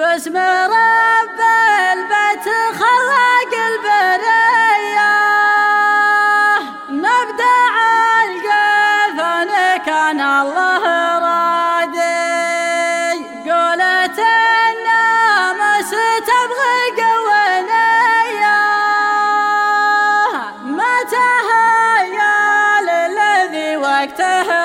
باسم رب البيت خلق البرية. نبدع القفن كان الله رادي قولت النامس تبغي قوانية. ما تهيأ للذي وقته